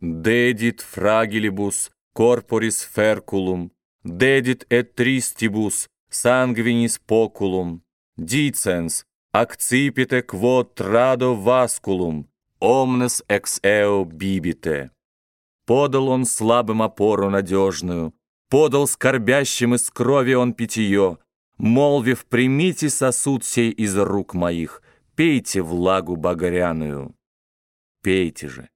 Dedit fragilibus corporis ferculum, dedit et tristibus sanguinis poculum, dicens accipite quod trado vasculum, omnes ex eo bibite. Подал он слабым опору надежную, подал скорбящим из крови он питье, молвив, примите сосуд сей из рук моих, пейте влагу багряную. Пейте же,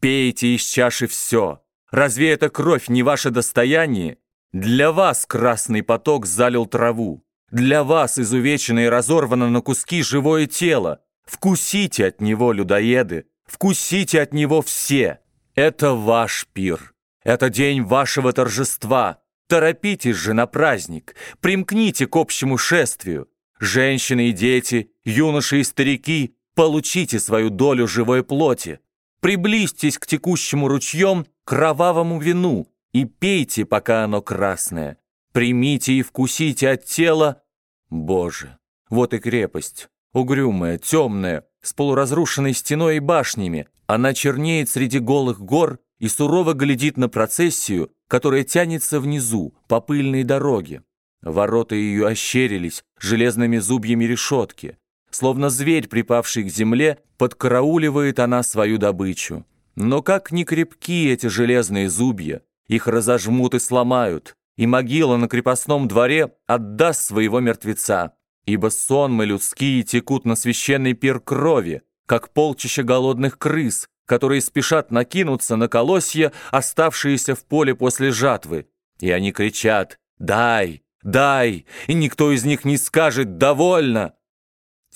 пейте из чаши все. Разве эта кровь не ваше достояние? Для вас красный поток залил траву. Для вас изувечено и разорвано на куски живое тело. Вкусите от него, людоеды, вкусите от него все. Это ваш пир. Это день вашего торжества. Торопитесь же на праздник. Примкните к общему шествию. Женщины и дети, юноши и старики, получите свою долю живой плоти. Приблизьтесь к текущему ручьем кровавому вину и пейте, пока оно красное. Примите и вкусите от тела. Боже, вот и крепость, угрюмая, темная, с полуразрушенной стеной и башнями. Она чернеет среди голых гор и сурово глядит на процессию, которая тянется внизу, по пыльной дороге. Ворота ее ощерились железными зубьями решетки. Словно зверь, припавший к земле, подкарауливает она свою добычу. Но как ни крепки эти железные зубья, их разожмут и сломают, и могила на крепостном дворе отдаст своего мертвеца, ибо сонмы людские текут на священный пир крови, как полчища голодных крыс, которые спешат накинуться на колосья, оставшиеся в поле после жатвы. И они кричат «Дай! Дай!» И никто из них не скажет «Довольно!»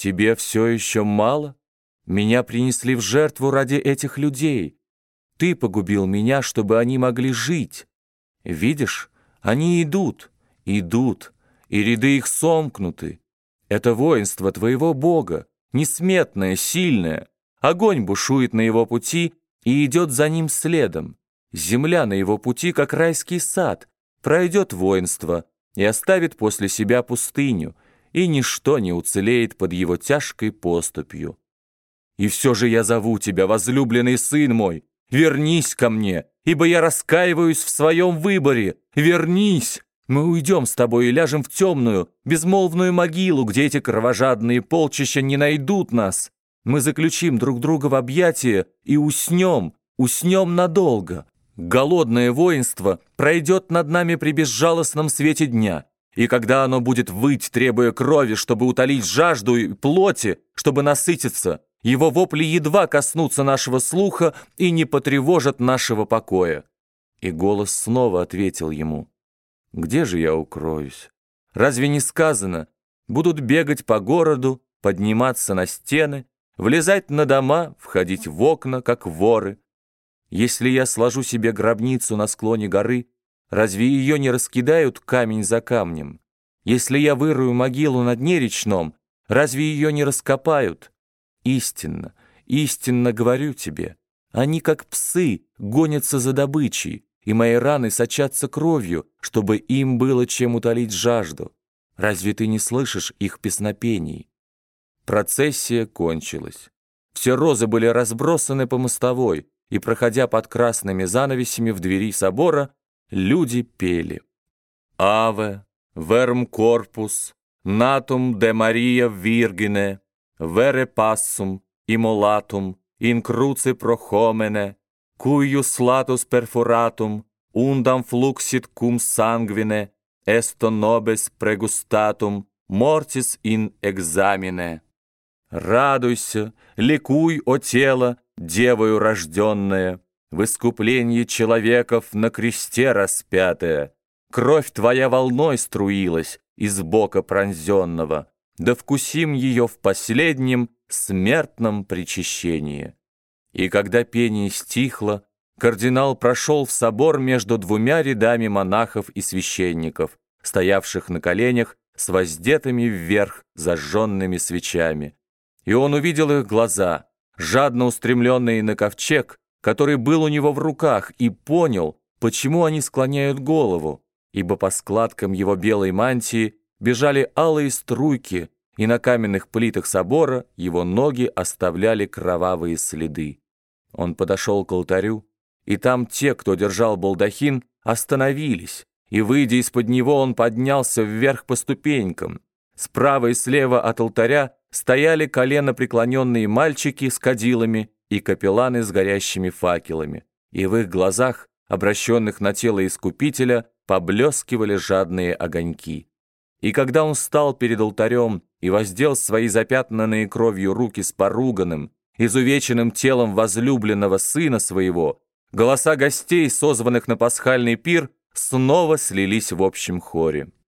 Тебе все еще мало? Меня принесли в жертву ради этих людей. Ты погубил меня, чтобы они могли жить. Видишь, они идут, идут, и ряды их сомкнуты. Это воинство твоего Бога, несметное, сильное. Огонь бушует на его пути и идет за ним следом. Земля на его пути, как райский сад, пройдет воинство и оставит после себя пустыню, и ничто не уцелеет под его тяжкой поступью. И все же я зову тебя, возлюбленный сын мой, вернись ко мне, ибо я раскаиваюсь в своем выборе, вернись! Мы уйдем с тобой и ляжем в темную, безмолвную могилу, где эти кровожадные полчища не найдут нас. Мы заключим друг друга в объятия и уснем, уснем надолго. Голодное воинство пройдет над нами при безжалостном свете дня. И когда оно будет выть, требуя крови, чтобы утолить жажду и плоти, чтобы насытиться, его вопли едва коснутся нашего слуха и не потревожат нашего покоя. И голос снова ответил ему. Где же я укроюсь? Разве не сказано? Будут бегать по городу, подниматься на стены, влезать на дома, входить в окна, как воры. Если я сложу себе гробницу на склоне горы, разве ее не раскидают камень за камнем? Если я вырую могилу на дне речном, разве ее не раскопают? Истинно, истинно говорю тебе, они, как псы, гонятся за добычей, и мои раны сочатся кровью, чтобы им было чем утолить жажду. Разве ты не слышишь их песнопений? Процессия кончилась. Все розы были разбросаны по мостовой, и, проходя под красными занавесями в двери собора, люди пели. «Аве, верм корпус, натум де Мария Виргине, вере пассум, имолатум, инкруци прохомене, cuius latus perforatum, undam fluxit cum sanguine, esto nobis pregustatum, mortis in examine. Радуйся, ликуй, о тело, девою рожденная, в искуплении человеков на кресте распятая. Кровь твоя волной струилась из бока пронзенного, да вкусим ее в последнем смертном причащении. И когда пение стихло, кардинал прошел в собор между двумя рядами монахов и священников, стоявших на коленях с воздетыми вверх зажженными свечами. И он увидел их глаза, жадно устремленные на ковчег, который был у него в руках, и понял, почему они склоняют голову, ибо по складкам его белой мантии бежали алые струйки, и на каменных плитах собора его ноги оставляли кровавые следы. Он подошел к алтарю и там те, кто держал балдахин, остановились, и, выйдя из-под него, он поднялся вверх по ступенькам. Справа и слева от алтаря стояли колено преклоненные мальчики с кадилами и капелланы с горящими факелами, и в их глазах, обращенных на тело Искупителя, поблескивали жадные огоньки. И когда он стал перед алтарем и воздел свои запятнанные кровью руки с поруганным, изувеченным телом возлюбленного сына своего, голоса гостей, созванных на пасхальный пир, снова слились в общем хоре.